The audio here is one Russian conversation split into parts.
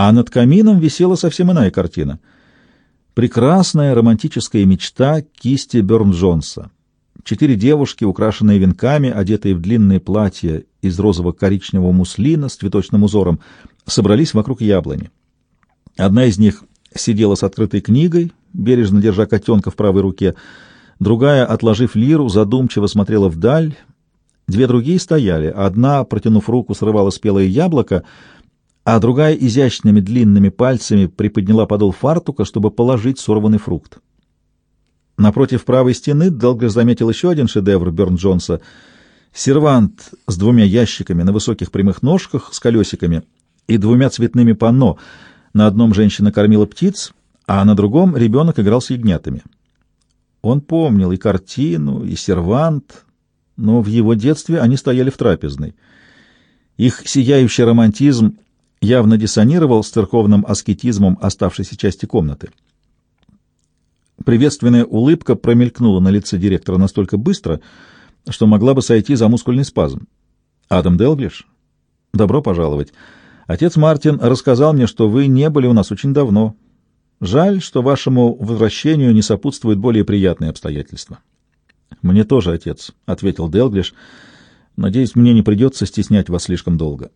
А над камином висела совсем иная картина. Прекрасная романтическая мечта кисти Бёрн-Джонса. Четыре девушки, украшенные венками, одетые в длинные платья из розово-коричневого муслина с цветочным узором, собрались вокруг яблони. Одна из них сидела с открытой книгой, бережно держа котенка в правой руке, другая, отложив лиру, задумчиво смотрела вдаль, две другие стояли, одна, протянув руку, срывала спелое яблоко, а другая изящными длинными пальцами приподняла подол фартука, чтобы положить сорванный фрукт. Напротив правой стены Делгер заметил еще один шедевр Бёрн-Джонса — сервант с двумя ящиками на высоких прямых ножках с колесиками и двумя цветными панно. На одном женщина кормила птиц, а на другом ребенок играл с ягнятами. Он помнил и картину, и сервант, но в его детстве они стояли в трапезной. Их сияющий романтизм явно диссонировал с церковным аскетизмом оставшейся части комнаты. Приветственная улыбка промелькнула на лице директора настолько быстро, что могла бы сойти за мускульный спазм. «Адам Делглиш? Добро пожаловать. Отец Мартин рассказал мне, что вы не были у нас очень давно. Жаль, что вашему возвращению не сопутствуют более приятные обстоятельства». «Мне тоже, отец», — ответил Делглиш. «Надеюсь, мне не придется стеснять вас слишком долго».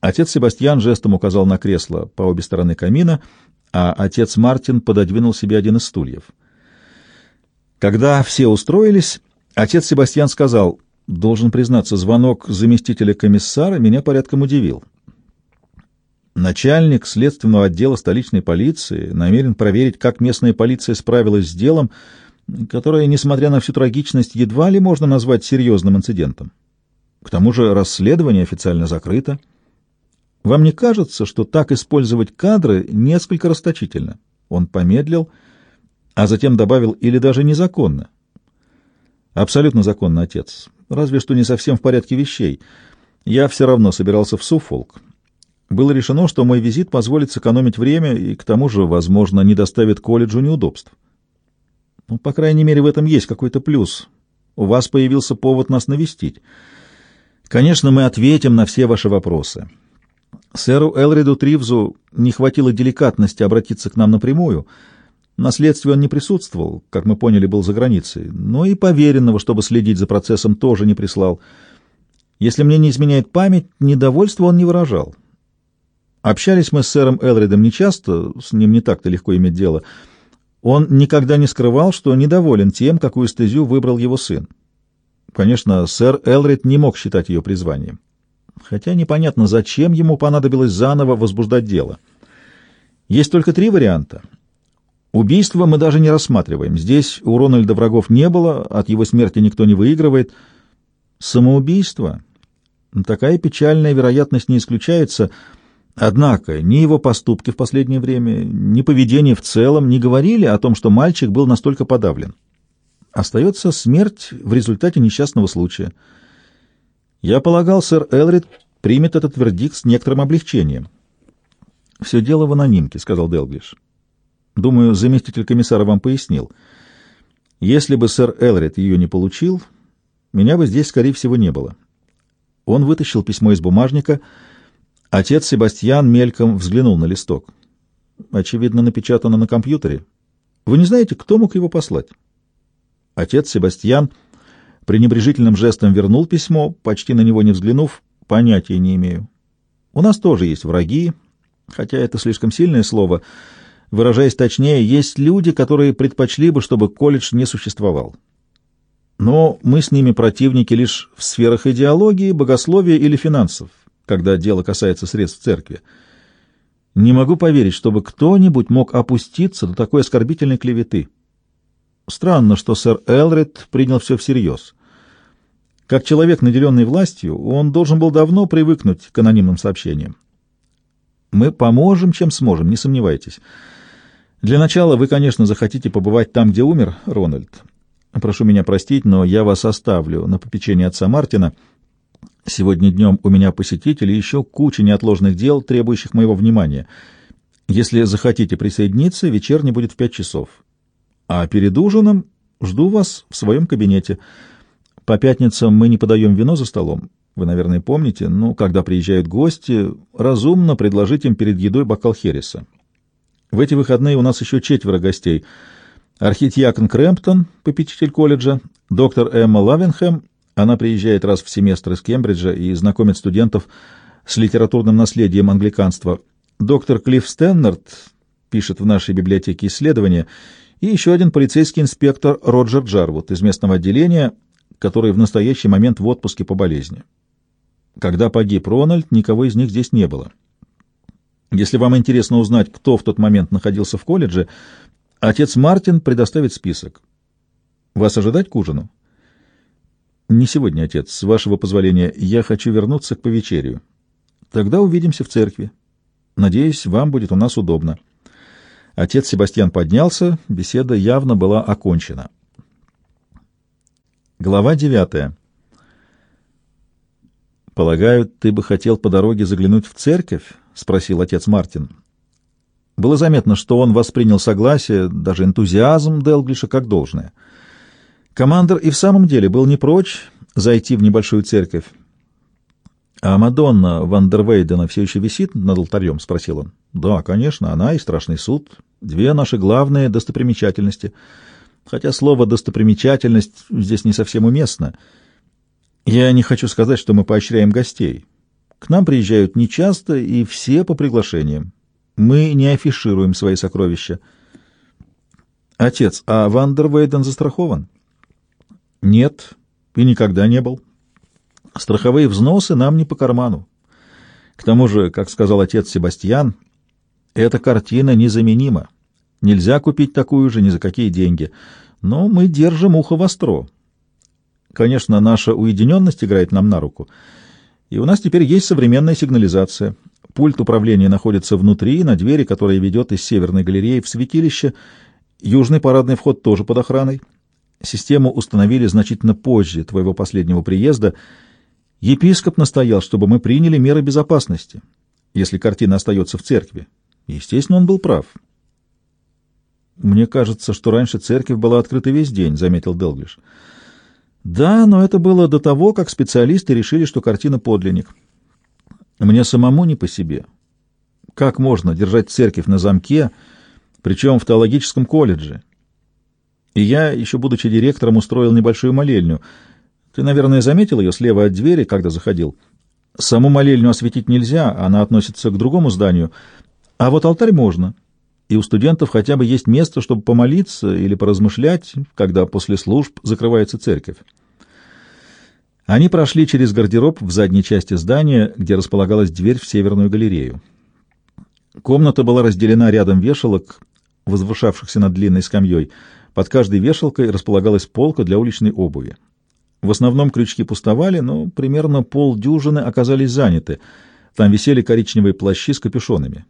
Отец Себастьян жестом указал на кресло по обе стороны камина, а отец Мартин пододвинул себе один из стульев. Когда все устроились, отец Себастьян сказал, «Должен признаться, звонок заместителя комиссара меня порядком удивил. Начальник следственного отдела столичной полиции намерен проверить, как местная полиция справилась с делом, которое, несмотря на всю трагичность, едва ли можно назвать серьезным инцидентом. К тому же расследование официально закрыто. Вам не кажется, что так использовать кадры несколько расточительно?» Он помедлил а затем добавил «или даже незаконно». Абсолютно законно, отец. Разве что не совсем в порядке вещей. Я все равно собирался в Суфолк. Было решено, что мой визит позволит сэкономить время и, к тому же, возможно, не доставит колледжу неудобств. Ну, по крайней мере, в этом есть какой-то плюс. У вас появился повод нас навестить. Конечно, мы ответим на все ваши вопросы. Сэру Элриду Тривзу не хватило деликатности обратиться к нам напрямую — на следствии он не присутствовал, как мы поняли, был за границей, но и поверенного, чтобы следить за процессом, тоже не прислал. Если мне не изменяет память, недовольства он не выражал. Общались мы с сэром Элридом нечасто, с ним не так-то легко иметь дело. Он никогда не скрывал, что недоволен тем, какую стезю выбрал его сын. Конечно, сэр Элрид не мог считать ее призванием. Хотя непонятно, зачем ему понадобилось заново возбуждать дело. Есть только три варианта — Убийство мы даже не рассматриваем. Здесь у Рональда врагов не было, от его смерти никто не выигрывает. Самоубийство? Такая печальная вероятность не исключается. Однако ни его поступки в последнее время, ни поведение в целом не говорили о том, что мальчик был настолько подавлен. Остается смерть в результате несчастного случая. Я полагал, сэр Элрид примет этот вердикт с некоторым облегчением. «Все дело в анонимке», — сказал Делглиш. Думаю, заместитель комиссара вам пояснил. Если бы сэр Элрид ее не получил, меня бы здесь, скорее всего, не было. Он вытащил письмо из бумажника. Отец Себастьян мельком взглянул на листок. Очевидно, напечатано на компьютере. Вы не знаете, кто мог его послать? Отец Себастьян пренебрежительным жестом вернул письмо, почти на него не взглянув. Понятия не имею. У нас тоже есть враги, хотя это слишком сильное слово — Выражаясь точнее, есть люди, которые предпочли бы, чтобы колледж не существовал. Но мы с ними противники лишь в сферах идеологии, богословия или финансов, когда дело касается средств церкви. Не могу поверить, чтобы кто-нибудь мог опуститься до такой оскорбительной клеветы. Странно, что сэр Элрид принял все всерьез. Как человек, наделенный властью, он должен был давно привыкнуть к анонимным сообщениям. Мы поможем, чем сможем, не сомневайтесь. Для начала вы, конечно, захотите побывать там, где умер Рональд. Прошу меня простить, но я вас оставлю на попечение отца Мартина. Сегодня днем у меня посетители еще куча неотложных дел, требующих моего внимания. Если захотите присоединиться, вечерний будет в пять часов. А перед ужином жду вас в своем кабинете. По пятницам мы не подаем вино за столом. Вы, наверное, помните, ну, когда приезжают гости, разумно предложить им перед едой бокал хереса. В эти выходные у нас еще четверо гостей. Архитьякон Крэмптон, попечитель колледжа, доктор Эмма Лавенхэм, она приезжает раз в семестр из Кембриджа и знакомит студентов с литературным наследием англиканства. Доктор Клифф Стеннард пишет в нашей библиотеке исследования, и еще один полицейский инспектор Роджер Джарвуд из местного отделения, который в настоящий момент в отпуске по болезни. Когда погиб Рональд, никого из них здесь не было. Если вам интересно узнать, кто в тот момент находился в колледже, отец Мартин предоставит список. Вас ожидать к ужину? Не сегодня, отец. С вашего позволения, я хочу вернуться к повечерию. Тогда увидимся в церкви. Надеюсь, вам будет у нас удобно. Отец Себастьян поднялся, беседа явно была окончена. Глава девятая. «Полагаю, ты бы хотел по дороге заглянуть в церковь?» — спросил отец Мартин. Было заметно, что он воспринял согласие, даже энтузиазм Делглиша как должное. Командор и в самом деле был не прочь зайти в небольшую церковь. «А Мадонна Вандервейдена все еще висит над алтарем?» — спросил он. «Да, конечно, она и Страшный суд. Две наши главные достопримечательности. Хотя слово «достопримечательность» здесь не совсем уместно — я не хочу сказать, что мы поощряем гостей. К нам приезжают нечасто и все по приглашениям. Мы не афишируем свои сокровища. Отец, а Вандервейден застрахован? Нет, и никогда не был. Страховые взносы нам не по карману. К тому же, как сказал отец Себастьян, эта картина незаменима. Нельзя купить такую же ни за какие деньги. Но мы держим ухо востро. Конечно, наша уединенность играет нам на руку. И у нас теперь есть современная сигнализация. Пульт управления находится внутри, на двери, которая ведет из северной галереи в святилище. Южный парадный вход тоже под охраной. Систему установили значительно позже твоего последнего приезда. Епископ настоял, чтобы мы приняли меры безопасности, если картина остается в церкви. Естественно, он был прав. «Мне кажется, что раньше церковь была открыта весь день», — заметил Делглиш. Да, но это было до того, как специалисты решили, что картина подлинник. Мне самому не по себе. Как можно держать церковь на замке, причем в теологическом колледже? И я, еще будучи директором, устроил небольшую молельню. Ты, наверное, заметил ее слева от двери, когда заходил. Саму молельню осветить нельзя, она относится к другому зданию, а вот алтарь можно. И у студентов хотя бы есть место, чтобы помолиться или поразмышлять, когда после служб закрывается церковь. Они прошли через гардероб в задней части здания, где располагалась дверь в северную галерею. Комната была разделена рядом вешалок, возвышавшихся над длинной скамьей. Под каждой вешалкой располагалась полка для уличной обуви. В основном крючки пустовали, но примерно полдюжины оказались заняты. Там висели коричневые плащи с капюшонами.